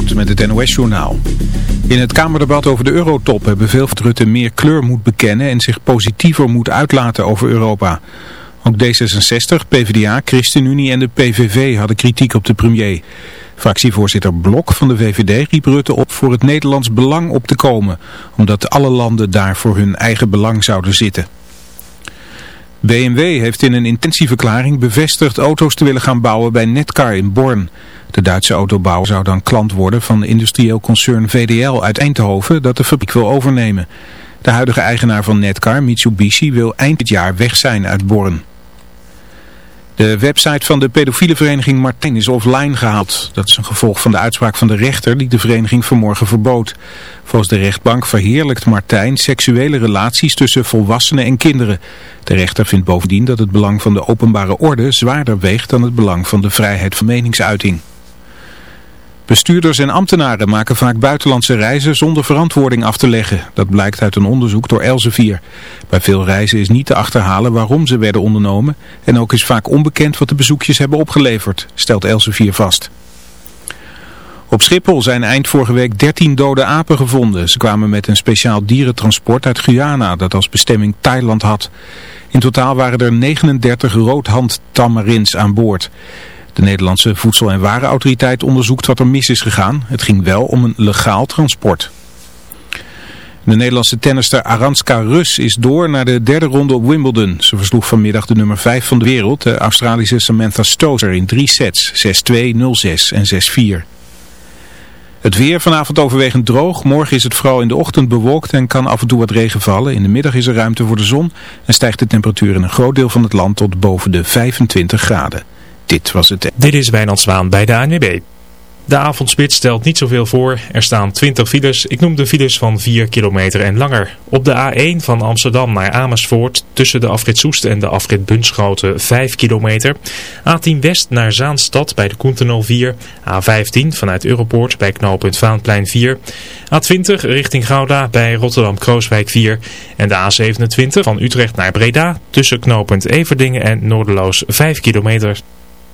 Met het NOS-journaal. In het Kamerdebat over de eurotop hebben veel Rutte meer kleur moet bekennen en zich positiever moet uitlaten over Europa. Ook D66, PvdA, ChristenUnie en de PVV hadden kritiek op de premier. Fractievoorzitter Blok van de VVD riep Rutte op voor het Nederlands belang op te komen, omdat alle landen daar voor hun eigen belang zouden zitten. BMW heeft in een intentieverklaring bevestigd auto's te willen gaan bouwen bij Netcar in Born. De Duitse autobouwer zou dan klant worden van industrieel concern VDL uit Eindhoven dat de fabriek wil overnemen. De huidige eigenaar van Netcar, Mitsubishi, wil eind dit jaar weg zijn uit Born. De website van de pedofiele vereniging Martijn is offline gehaald. Dat is een gevolg van de uitspraak van de rechter die de vereniging vanmorgen verbood. Volgens de rechtbank verheerlijkt Martijn seksuele relaties tussen volwassenen en kinderen. De rechter vindt bovendien dat het belang van de openbare orde zwaarder weegt dan het belang van de vrijheid van meningsuiting. Bestuurders en ambtenaren maken vaak buitenlandse reizen zonder verantwoording af te leggen. Dat blijkt uit een onderzoek door Elsevier. Bij veel reizen is niet te achterhalen waarom ze werden ondernomen. En ook is vaak onbekend wat de bezoekjes hebben opgeleverd, stelt Elsevier vast. Op Schiphol zijn eind vorige week 13 dode apen gevonden. Ze kwamen met een speciaal dierentransport uit Guyana dat als bestemming Thailand had. In totaal waren er 39 roodhandtamarins aan boord. De Nederlandse Voedsel- en Warenautoriteit onderzoekt wat er mis is gegaan. Het ging wel om een legaal transport. De Nederlandse tennister Aranska Rus is door naar de derde ronde op Wimbledon. Ze versloeg vanmiddag de nummer 5 van de wereld, de Australische Samantha Stosur, in drie sets. 6-2, 0-6 en 6-4. Het weer vanavond overwegend droog. Morgen is het vooral in de ochtend bewolkt en kan af en toe wat regen vallen. In de middag is er ruimte voor de zon en stijgt de temperatuur in een groot deel van het land tot boven de 25 graden. Dit was het. Dit is Wijnand Zwaan bij de ANWB. De avondspits stelt niet zoveel voor. Er staan 20 files. Ik noem de files van 4 kilometer en langer. Op de A1 van Amsterdam naar Amersfoort tussen de afrit Soest en de afrit Bunschoten 5 kilometer. A10 West naar Zaanstad bij de Koentenol 4. A15 vanuit Europoort bij knooppunt Vaanplein 4. A20 richting Gouda bij Rotterdam-Krooswijk 4. En de A27 van Utrecht naar Breda tussen knooppunt Everdingen en Noorderloos 5 kilometer.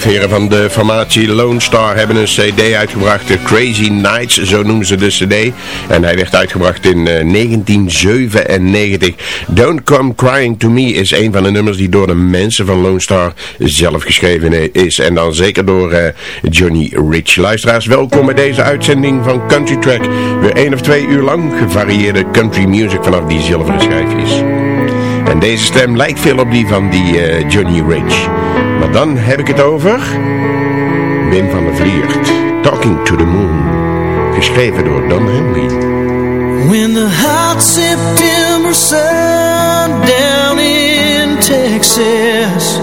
Vijf van de formatie Lone Star hebben een cd uitgebracht, Crazy Nights, zo noemen ze de cd. En hij werd uitgebracht in 1997. Eh, Don't Come Crying To Me is een van de nummers die door de mensen van Lone Star zelf geschreven is. En dan zeker door uh, Johnny Rich. Luisteraars, welkom bij deze uitzending van Country Track. Weer één of twee uur lang gevarieerde country music vanaf die zilveren schijfjes. En deze stem lijkt veel op die van die uh, Johnny Rich. Dan heb ik het over Wim van der Vliert, Talking to the Moon, geschreven door Don Henley. When the hot September sun down in Texas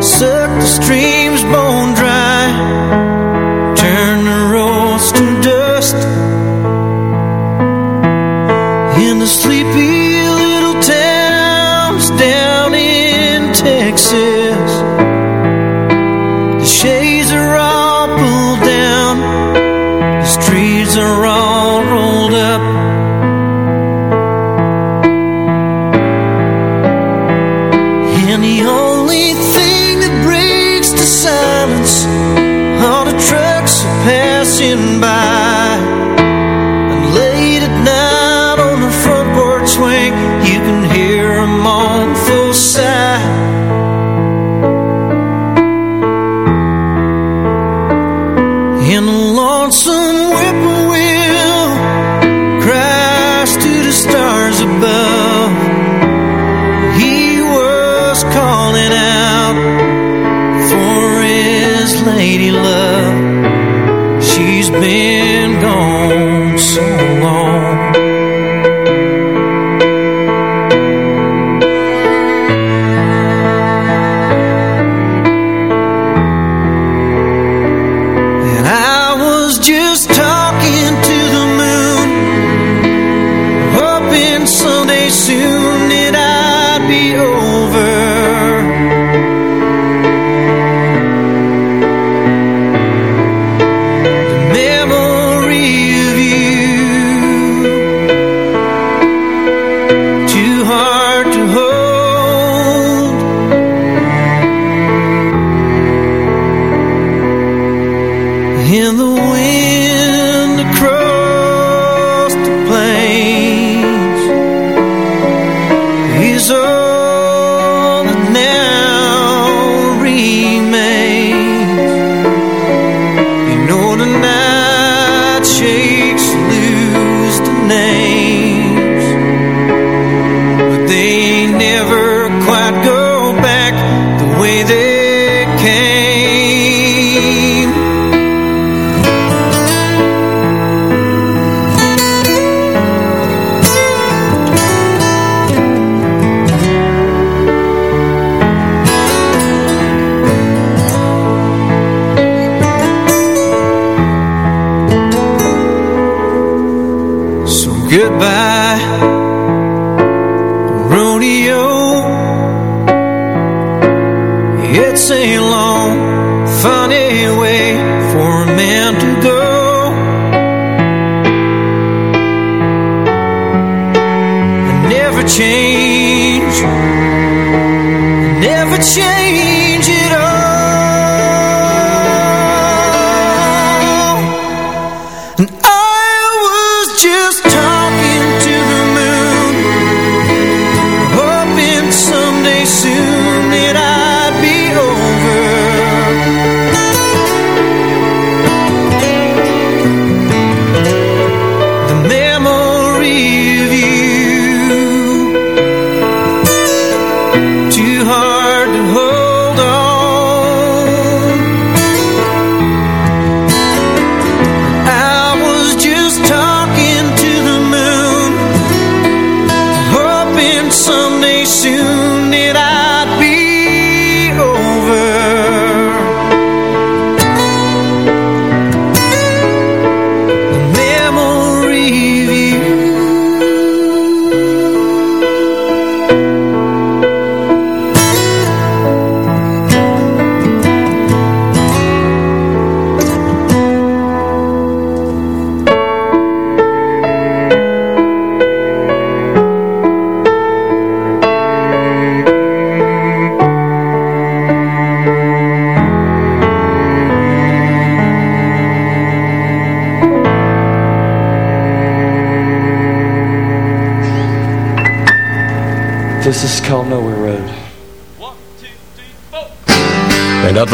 Sucked the streams bone 是。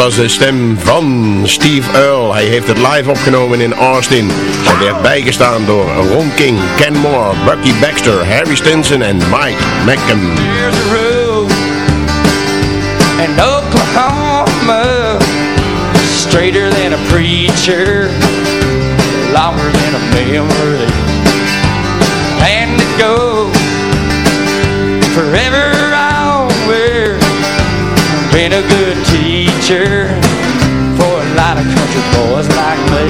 Was de stem van Steve Earle. Hij heeft het live opgenomen in Austin. Hij werd bijgestaan door Ron King, Ken Moore, Bucky Baxter, Harry Stinson en Mike Mackham. There's a road in Oklahoma Straighter than a preacher Longer than a memory And it goes forever onward Been a good teacher For a lot of country boys like me.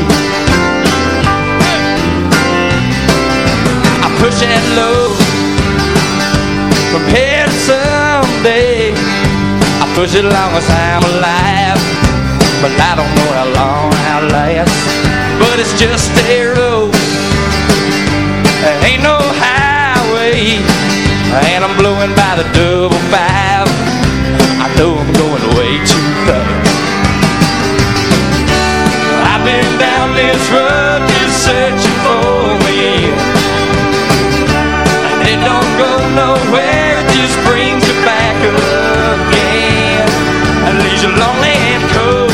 I push that low From here to someday. I push it long as I'm alive But I don't know how long I'll last. But it's just a road There ain't no highway And I'm blowing by the double five. I know I'm going way too this road searching for it don't go nowhere It just brings you back again. And leaves you lonely and cold.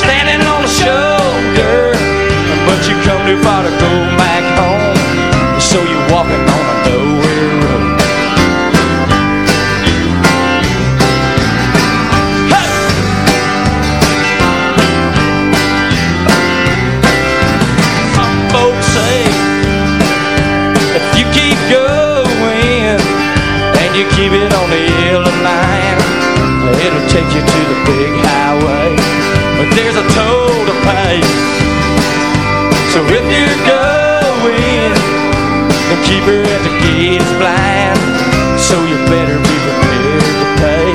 Standing on shoulder. But you come too far to go back home. So you're walking on pay So if you're going The keeper at the gate is blind So you better be prepared to pay.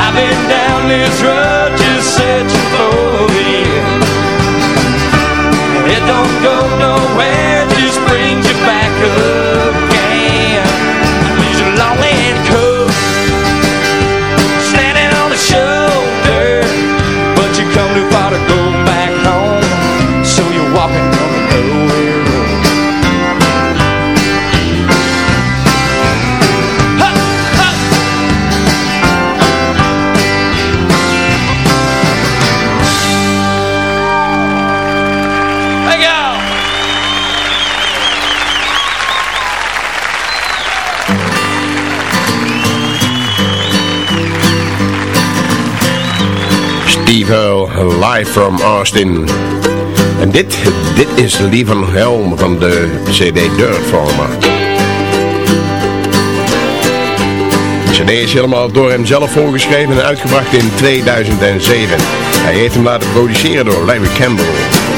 I've been down this road just searching for the end It don't go nowhere, live from Austin. En dit, dit is Lee van Helm van de CD Dirt Farmer. De CD is helemaal door hem zelf voorgeschreven en uitgebracht in 2007. Hij heeft hem laten produceren door Larry Campbell.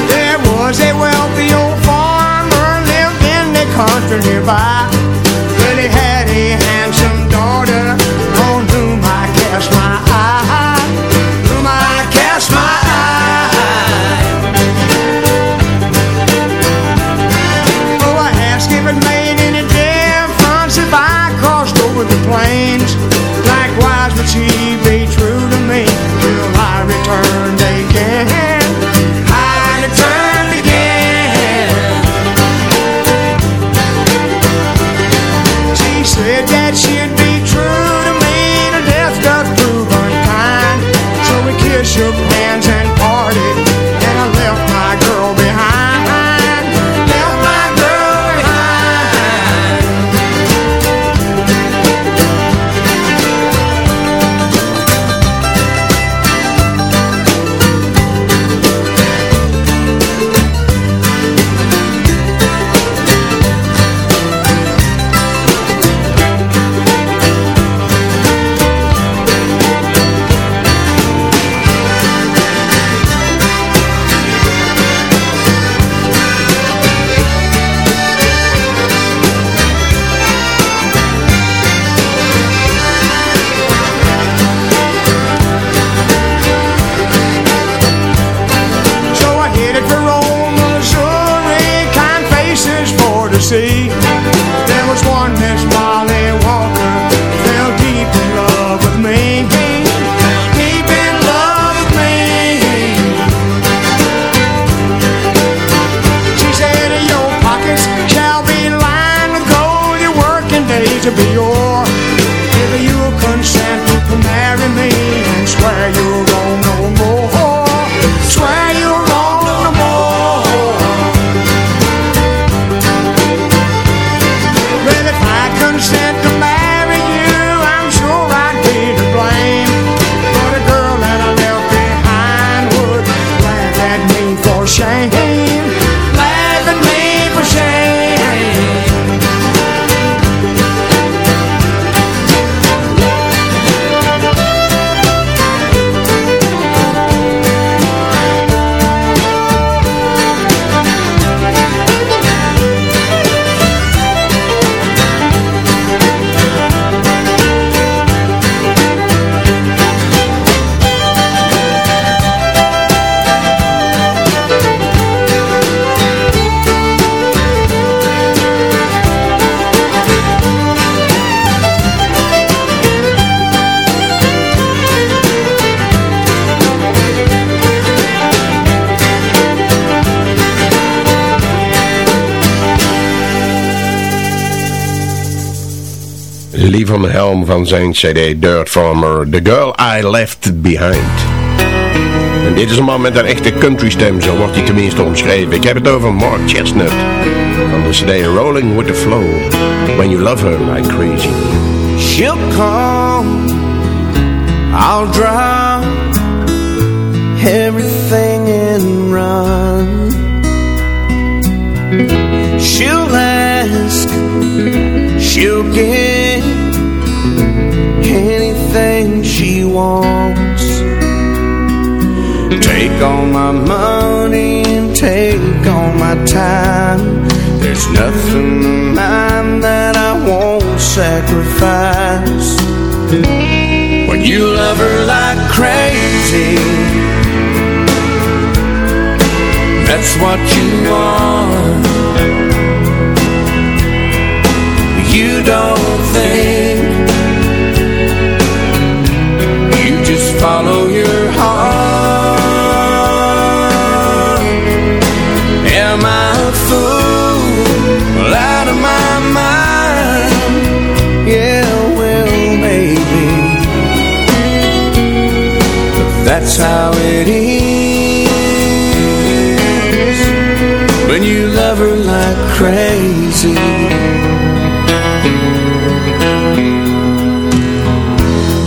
There was a wealthy old farmer lived in the country nearby. Lee van Helm van zijn cd Dirt Farmer, The Girl I Left Behind. En dit is een man met een echte country stem, zo wordt hij tenminste omschreven. Ik heb het over Mark Chestnut van de cd Rolling With The Flow, When You Love Her Like Crazy. She'll come, I'll drop everything and run. She'll ask, she'll get anything she wants. Take all my money and take all my time. There's nothing of mine that I won't sacrifice. When you love her like crazy, that's what you are. Follow your heart. Am I a fool? Out of my mind? Yeah, well, maybe. But that's how it is when you love her like crazy.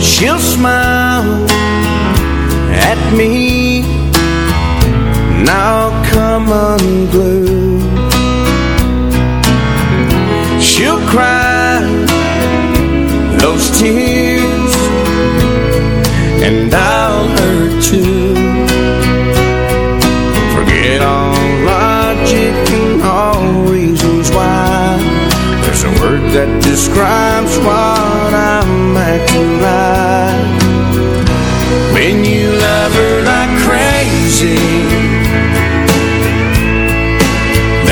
She'll smile me I'll come unglued. She'll cry those tears and I'll hurt too. Forget all logic and all reasons why. There's a word that describes what I'm acting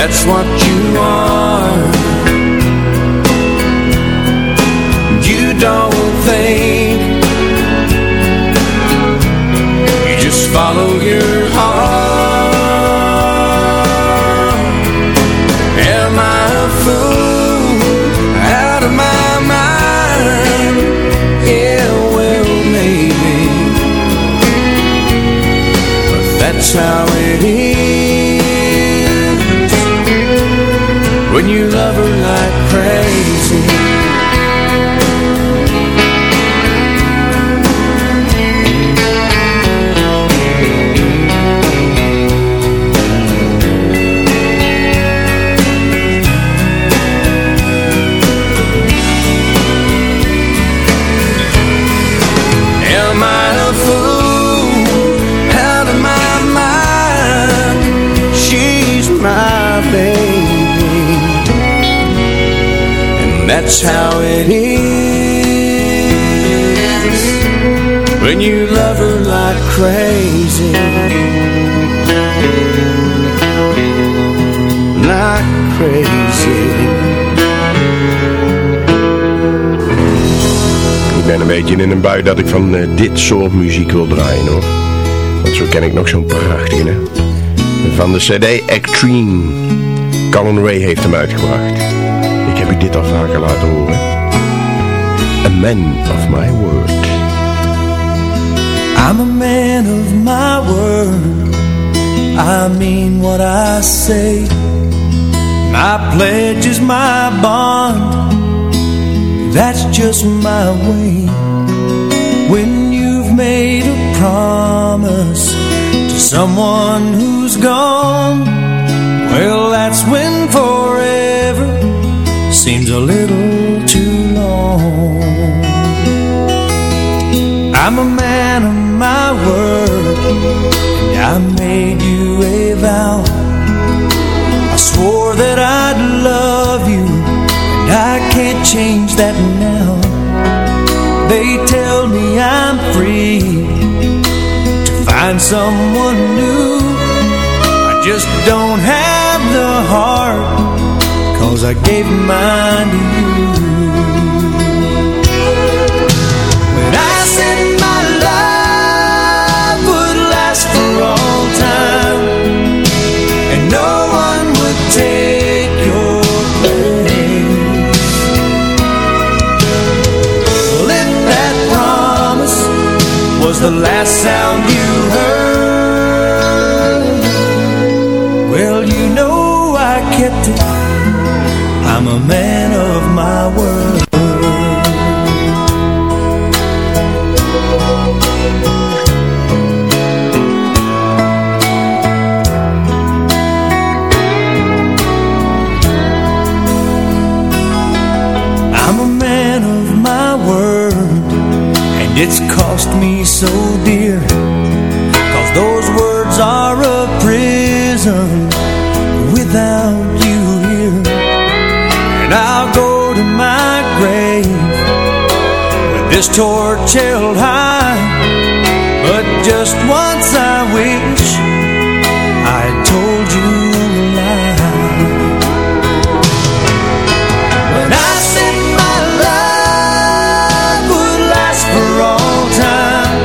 that's what you are. You don't think, you just follow your heart. Am I a fool out of my mind? Yeah, well, maybe. But that's how it is when you love her like that's how it is when you love her like crazy, like crazy. Ik ben een beetje in een bui dat ik van eh, dit soort muziek wil draaien hoor. Want zo ken ik nog zo'n prachtige. Van de cd Extreme. Colin Ray heeft hem uitgebracht. Heb u dit al vaker laten horen. a man of my word. I'm a man of my word. I mean what I say. My pledge is my bond. That's just my way. When you've made a promise to someone who's gone, well, that's when forever seems a little too long. I'm a man of my word, and I made you a vow. I swore that I'd love you, and I can't change that now. They tell me I'm free to find someone new. I just don't have the heart, cause I gave mine to you. But I said my love would last for all time, and no one would take your place. Well, if that promise was the last sound you heard, well, you know I kept it. I'm a man of my word. I'm a man of my word, and it's cost me so dear. Cause those words this torch held high. But just once I wish I told you a. When I said my love would last for all time,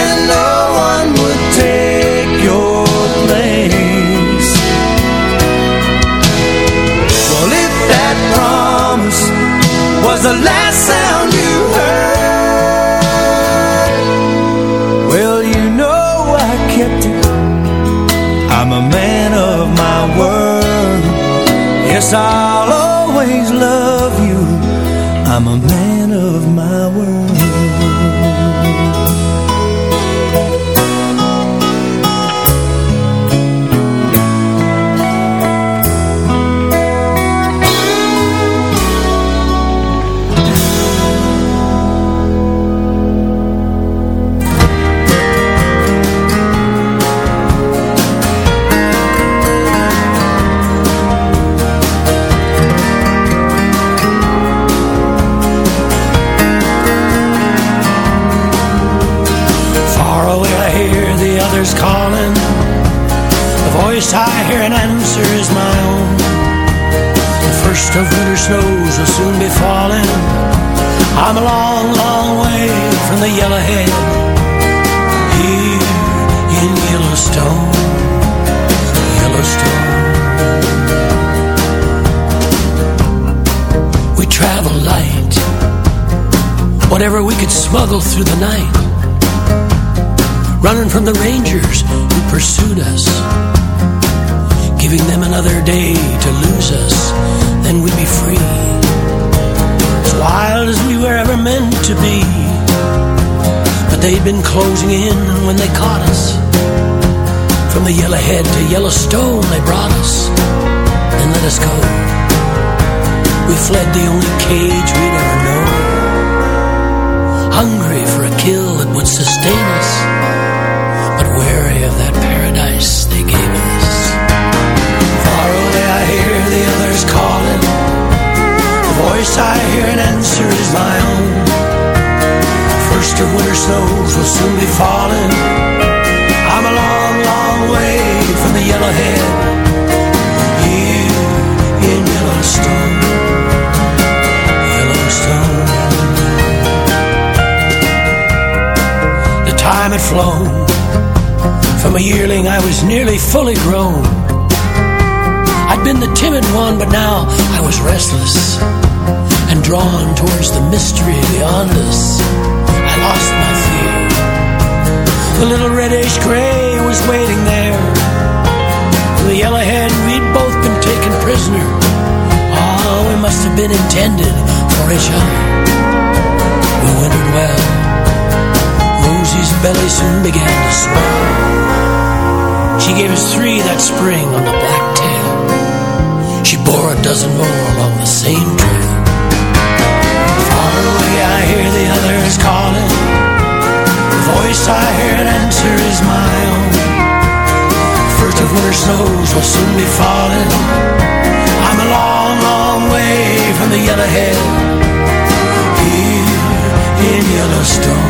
and no one would take your place. Well, if that promise was the last Yes, I'll always love you. I'm a man Of winter snows will soon be falling. I'm a long, long way from the yellowhead Here in Yellowstone. Yellowstone. We travel light. Whatever we could smuggle through the night. Running from the rangers who pursued us, giving them another day to lose us, then we'd be free. As wild as we were ever meant to be, but they'd been closing in when they caught us. From the Yellowhead to Yellowstone they brought us, and let us go. We fled the only cage we'd ever known, hungry for a kill that would sustain us but wary of that paradise they gave us. The calling. The voice I hear and answer is my own. First of winter snows will soon be falling. I'm a long, long way from the yellowhead. Here in Yellowstone. Yellowstone. The time had flown. From a yearling I was nearly fully grown been the timid one but now I was restless and drawn towards the mystery beyond us, I lost my fear. The little reddish gray was waiting there. The yellowhead, we'd both been taken prisoner. Oh, we must have been intended for each other. We wintered well. Rosie's belly soon began to swell. She gave us three that spring on the black tail. Bore a dozen more along the same trail. Far away I hear the others calling. The voice I hear and answer is my own. First of winter snows will soon be falling. I'm a long, long way from the yellowhead. Here in Yellowstone.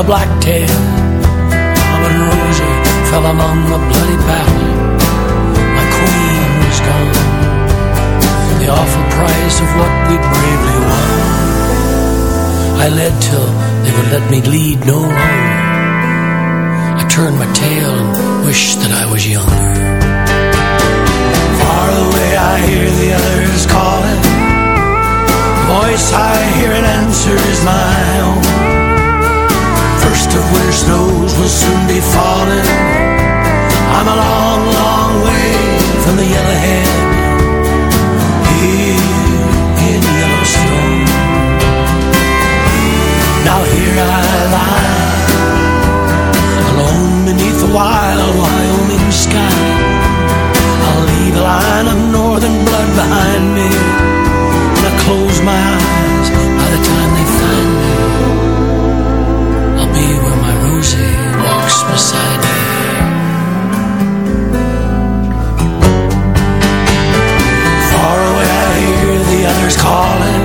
The blacktail. And Rosie fell among the bloody battle. My queen was gone. The awful price of what we bravely won. I led till they would let me lead no longer. I turned my tail and wished that I was younger. Far away I hear the others calling. The voice I hear and answer is my own. First of winter snows will soon be falling. I'm a long, long way from the yellowhead. Here in Yellowstone. Now here I lie Alone beneath the wild Wyoming sky I'll leave a line of northern blood behind me And I close my eyes Far away I hear the others calling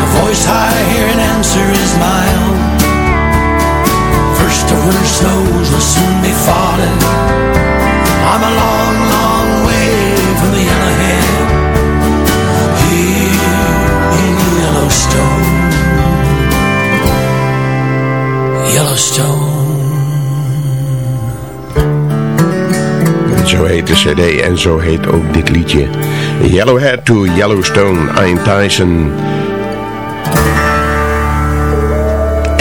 The voice I hear and answer is my. First of winter snows will soon be falling. I'm a long, long way from the yellowhead. Here in Yellowstone. Yellowstone. Zo heet de cd en zo heet ook dit liedje. Yellowhead to Yellowstone, Ian Tyson...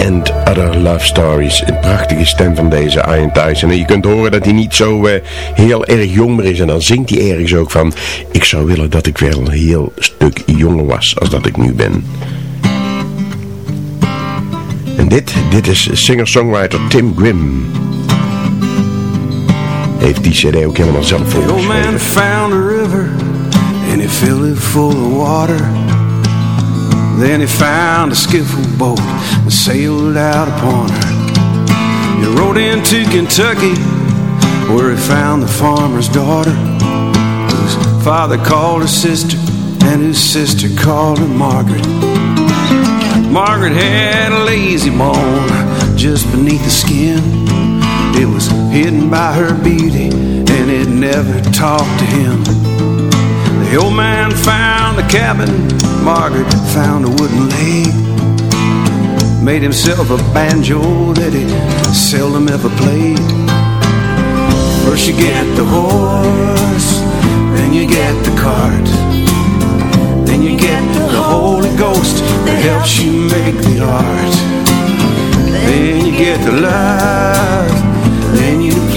And Other Love Stories. Een prachtige stem van deze Ian Tyson. En je kunt horen dat hij niet zo uh, heel erg jong meer is. En dan zingt hij ergens ook van... Ik zou willen dat ik wel een heel stuk jonger was als dat ik nu ben. En dit, dit is singer-songwriter Tim Grimm. Heeft die cd ook helemaal zelf volgeschreven. The old man found a river And he filled it full of water Then he found a skiffle boat and sailed out upon her. He rode into Kentucky where he found the farmer's daughter whose father called her sister and whose sister called her Margaret. Margaret had a lazy bone just beneath the skin. It was hidden by her beauty and it never talked to him. The old man found the cabin Margaret found a wooden leg Made himself a banjo that he seldom ever played First you get the horse Then you get the cart Then you get the Holy Ghost that helps you make the art. Then you get the love,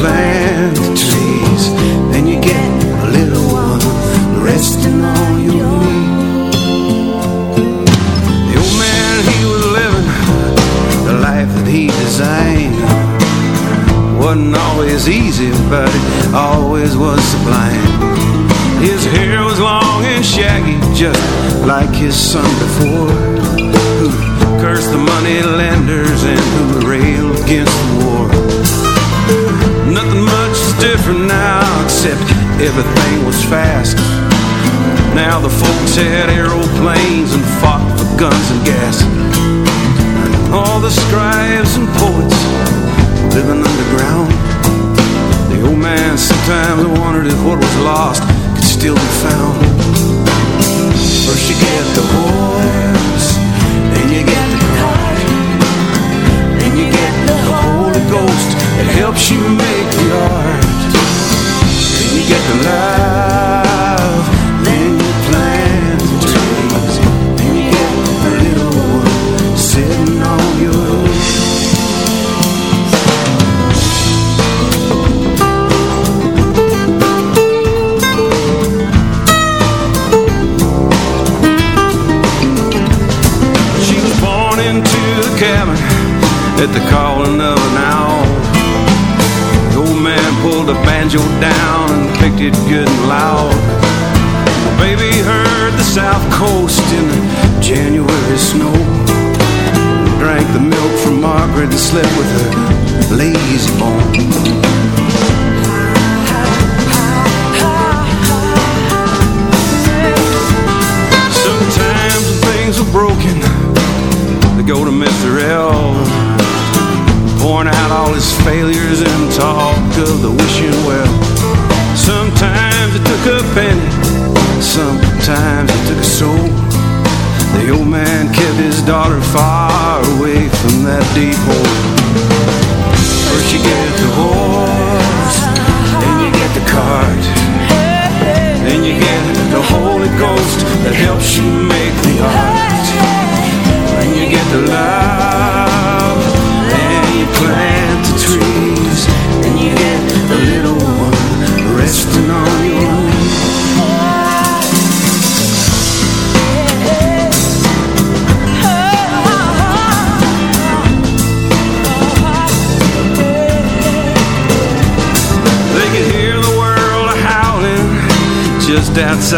plant the trees, then you get a little one resting on your knee. The old man, he was living the life that he designed. Wasn't always easy, but it always was sublime. His hair was long and shaggy, just like his son before, who cursed the money lenders and who railed against the war. Nothing much is different now, except everything was fast. Now the folks had aeroplanes and fought for guns and gas. All the scribes and poets living underground. The old man sometimes wondered if what was lost could still be found. First you get the horse, then you get the cart, then you get the Holy Ghost that helps you make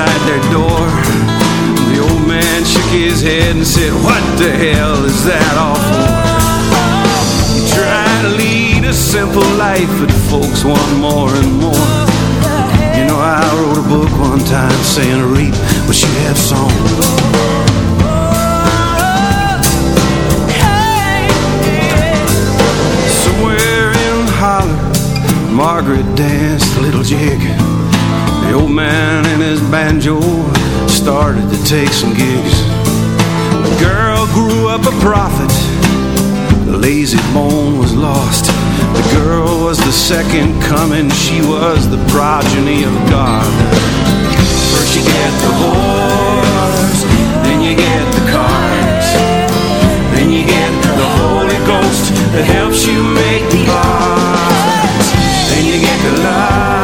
outside their door. The old man shook his head and said, What the hell is that all for? You try to lead a simple life, but folks want more and more. You know, I wrote a book one time saying, Reap what you have sown. Margaret danced a little jig. The old man and his banjo started to take some gigs. The girl grew up a prophet. The lazy bone was lost. The girl was the second coming. She was the progeny of God. First you get the horse, then you get the cart, then you get the Holy Ghost that helps you make the art. Then you get the love,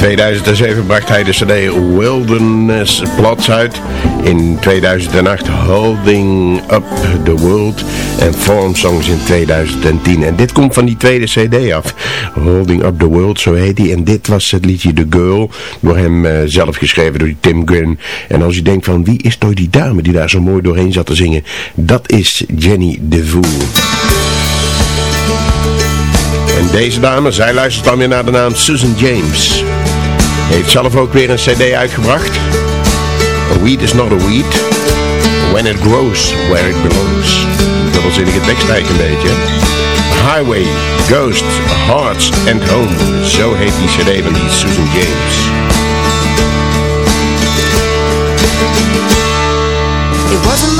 2007 bracht hij de cd Wilderness Plots uit. In 2008 Holding Up the World. En Form Songs in 2010. En dit komt van die tweede cd af. Holding Up the World, zo heet hij. En dit was het liedje The Girl. Door hem eh, zelf geschreven door die Tim Gunn. En als je denkt van wie is nou die dame die daar zo mooi doorheen zat te zingen. Dat is Jenny DeVoe. En deze dame, zij luistert dan weer naar de naam Susan James. Heeft zelf ook weer een cd uitgebracht. A weed is not a weed. When It Grows, Where It Belongs. Dubbelzinnig het wegstijk een beetje. Highway, Ghosts, Hearts and Home. Zo heet die cd van die Susan James. It wasn't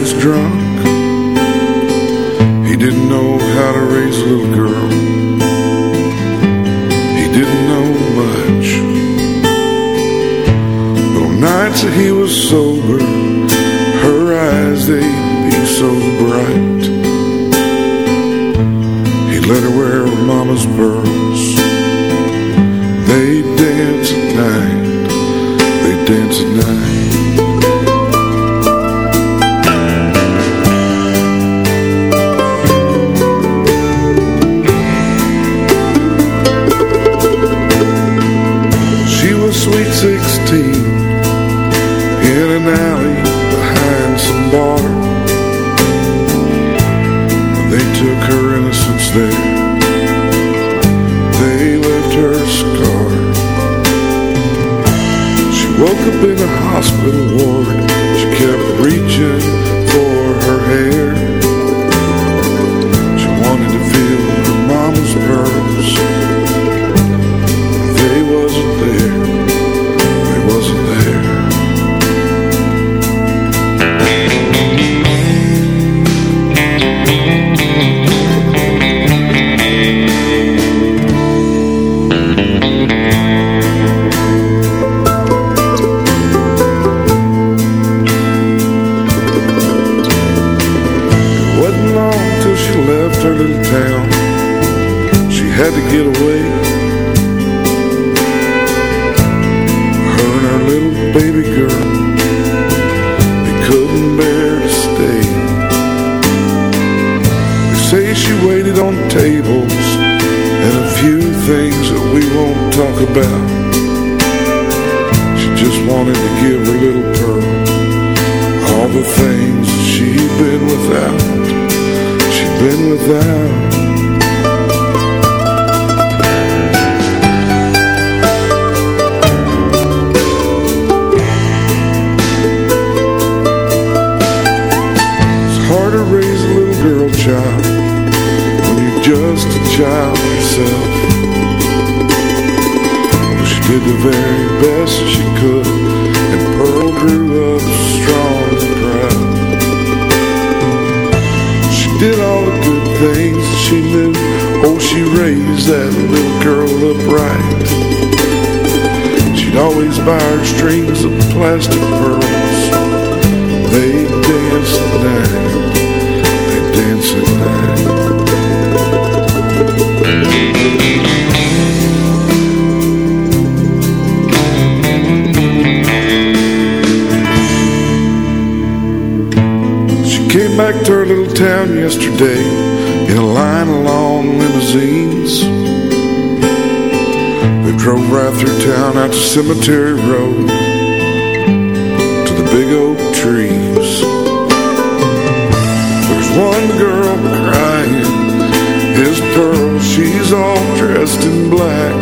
was drunk. Town. She had to get away. Her and her little baby girl, they couldn't bear to stay. They say she waited on tables and a few things that we won't talk about. She just wanted to give her little pearl all the things she'd been without. Been without. It's hard to raise a little girl child when you're just a child yourself. She did the very best she could, that little girl upright. She'd always buy her strings of plastic pearls. They dance at night. They dance at night. She came back to her little town yesterday drove right through town out to Cemetery Road to the big oak trees. There's one girl crying, his pearl, she's all dressed in black.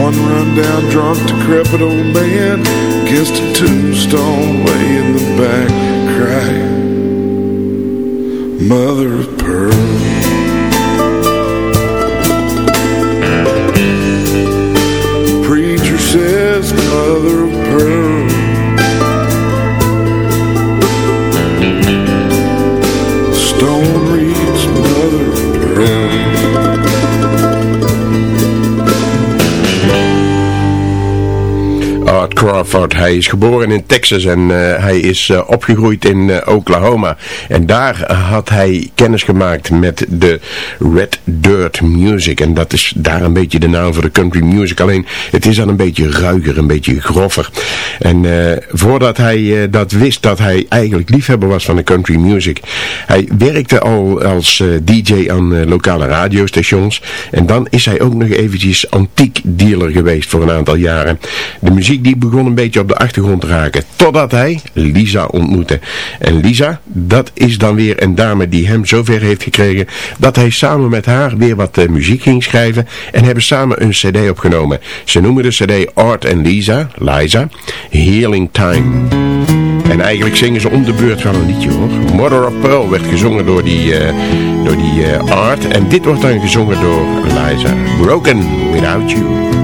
One run-down, drunk, decrepit old man against a tombstone way in the back, crying, Mother of pearl. Mother of pearl. Crawford. Hij is geboren in Texas en eh, hij is eh, opgegroeid in eh, Oklahoma. En daar had hij kennis gemaakt met de Red Dirt Music. En dat is daar een beetje de naam voor de country music. Alleen het is dan een beetje ruiger, een beetje groffer. En voordat hij dat wist dat hij eigenlijk liefhebber was van de country music. Hij werkte al als DJ aan lokale radiostations. En dan is hij ook nog eventjes antiek dealer geweest voor een aantal jaren. De muziek die begon een beetje op de achtergrond te raken. Totdat hij Lisa ontmoette. En Lisa, dat is dan weer een dame die hem zover heeft gekregen. Dat hij samen met haar weer wat eh, muziek ging schrijven. En hebben samen een cd opgenomen. Ze noemen de cd Art en Lisa, Liza, Healing Time. En eigenlijk zingen ze om de beurt van een liedje hoor. Mother of Pearl werd gezongen door die, eh, door die eh, Art. En dit wordt dan gezongen door Liza. Broken Without You.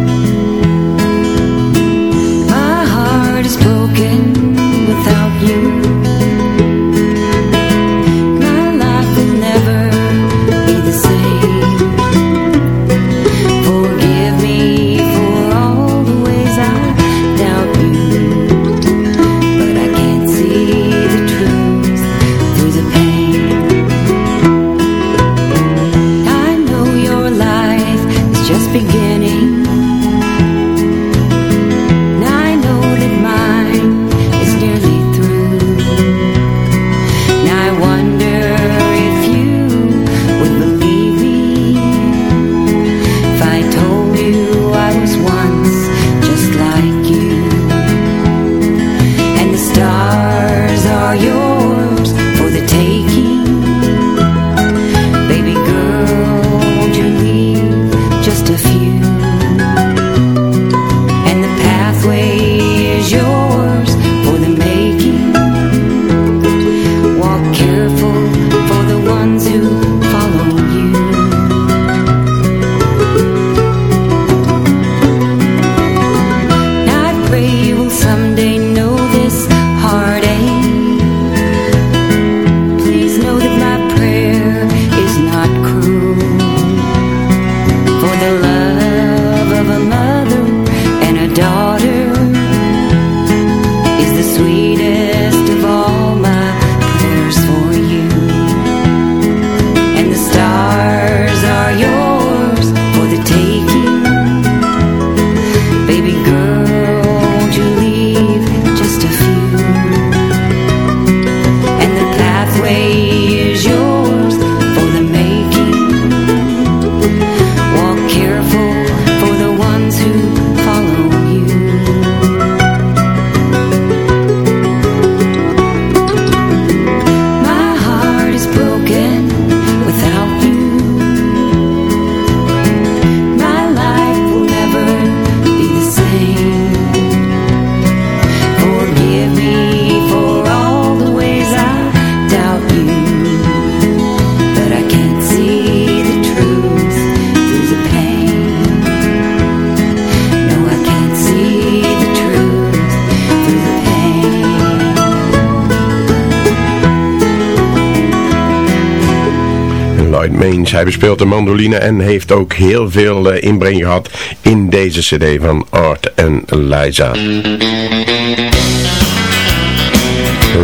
Hij bespeelt de mandoline en heeft ook heel veel eh, inbreng gehad in deze cd van Art en Liza.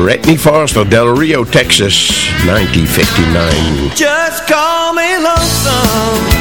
Redney Foster Del Rio, Texas, 1959. Just call me lonesome.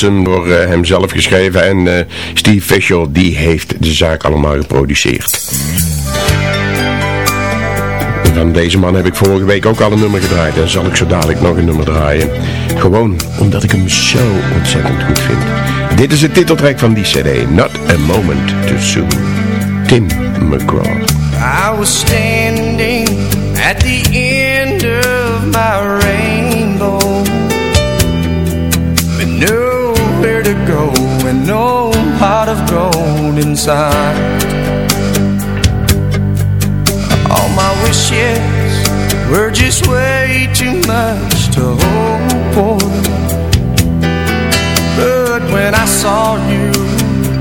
Door eh, hemzelf geschreven en eh, Steve Fisher die heeft de zaak allemaal geproduceerd. Van deze man heb ik vorige week ook al een nummer gedraaid en zal ik zo dadelijk nog een nummer draaien. Gewoon omdat ik hem zo ontzettend goed vind. Dit is het titeltrack van die cd, Not A Moment Too Soon. Tim McGraw. I was standing at the end of my. no heart of gold inside. All my wishes were just way too much to hope for. But when I saw you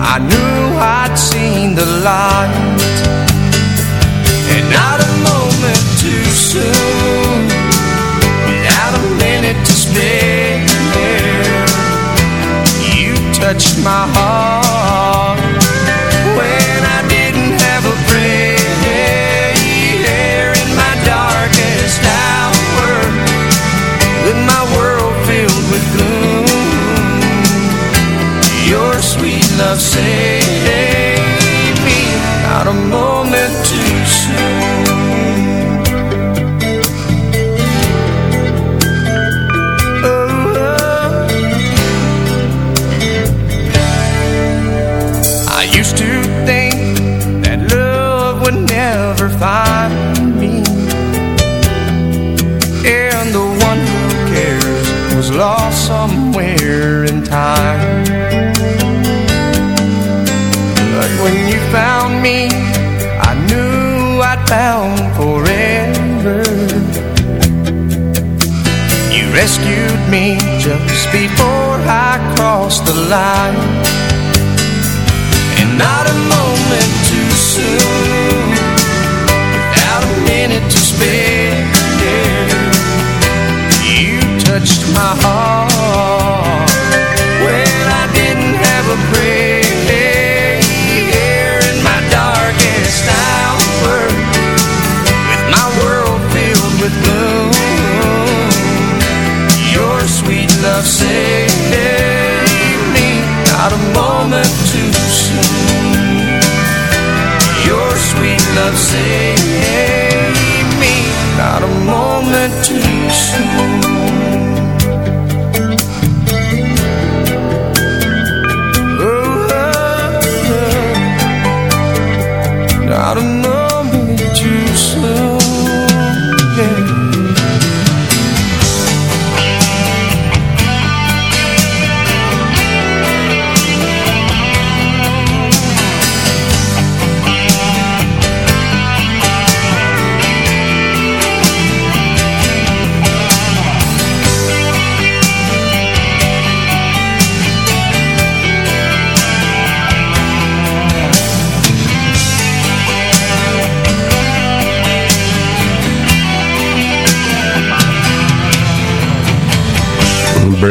I knew I'd seen the light. And not a moment too soon. touched my heart. Me just before I cross the line.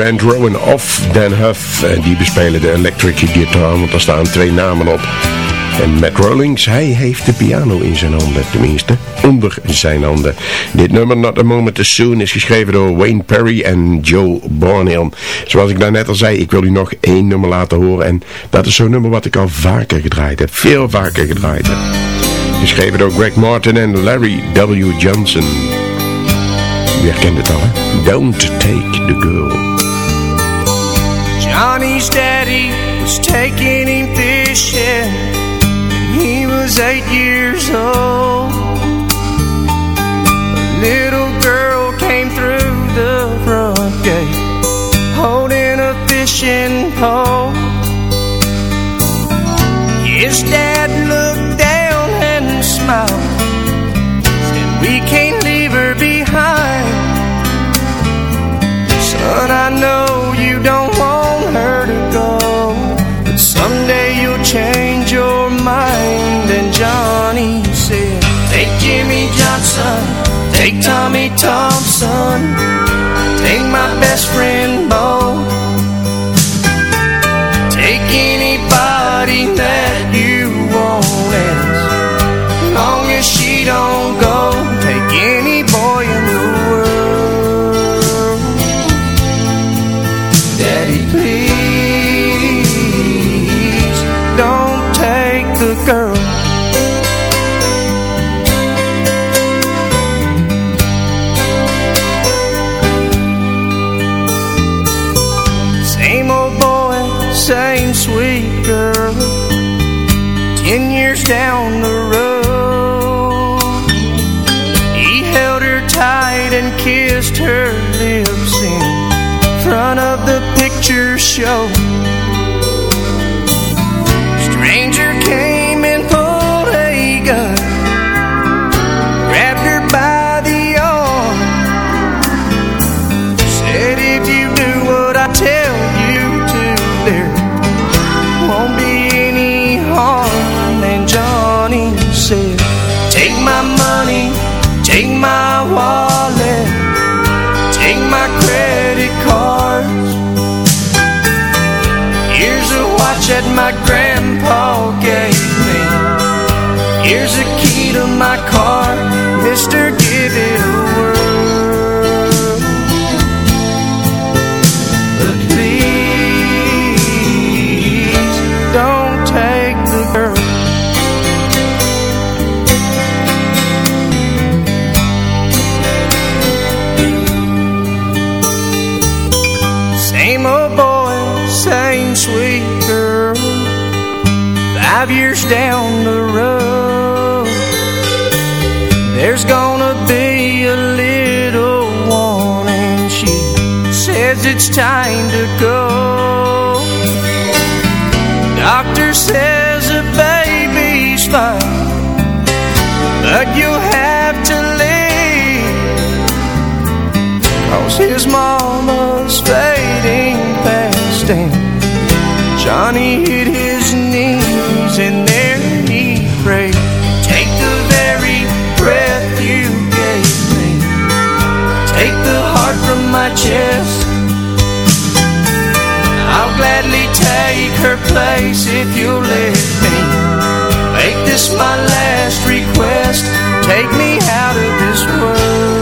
Brand Rowan of Dan Huff. Die bespelen de electric guitar, want daar staan twee namen op. En Matt Rollings, hij heeft de piano in zijn handen, tenminste, onder zijn handen. Dit nummer, Not a Moment Too Soon, is geschreven door Wayne Perry en Joe Bornhill. Zoals ik daarnet al zei, ik wil u nog één nummer laten horen. En dat is zo'n nummer wat ik al vaker gedraaid heb, veel vaker gedraaid heb. Geschreven door Greg Martin en Larry W. Johnson. U herkent het al, hè? Don't Take the Girl. Johnny's daddy was taking him fishing when he was eight years old. A little girl came through the front gate holding a fishing pole. His dad Tommy Thompson, take my best friend that my grandpa gave me. Here's a key to my car, his mama's fading past and Johnny hit his knees and there he prayed. Take the very breath you gave me. Take the heart from my chest. I'll gladly take her place if you'll let me. Make this my last request. Take me out of this world